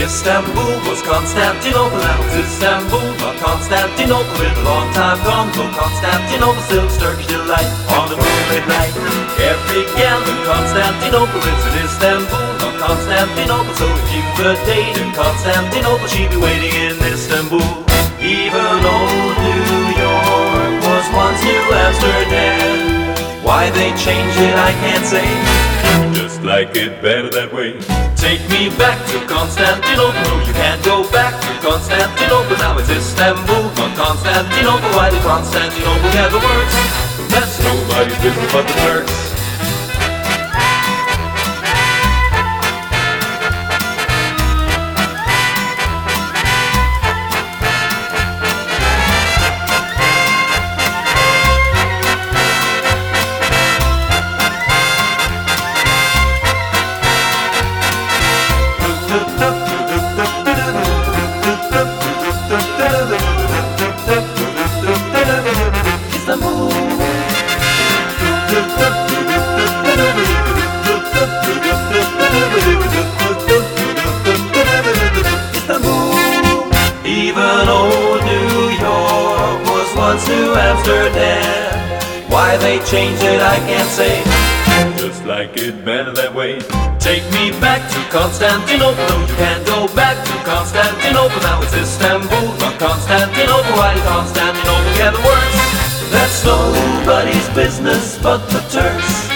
Istanbul was Constantinople, now it's Istanbul, not Constantinople. In a long time gone, though Constantinople still Turkish delight on a moonlit night. Every gal in Constantinople lives in Istanbul, not Constantinople. So if you've a date in Constantinople, she'll be waiting in Istanbul. Even old New York was once New Amsterdam. Why they changed it, I can't say. Just like it better that way. Take me back to Constantinople. Constantinople. Why did Constantinople the works? That's nobody's business but the Turks. Even New Amsterdam. Why they changed it, I can't say. Just like it better that way. Take me back to Constantinople. No, you can't go back to Constantinople. Now it's Istanbul, not Constantinople. Why did Constantinople get the works? That's nobody's business but the Turks.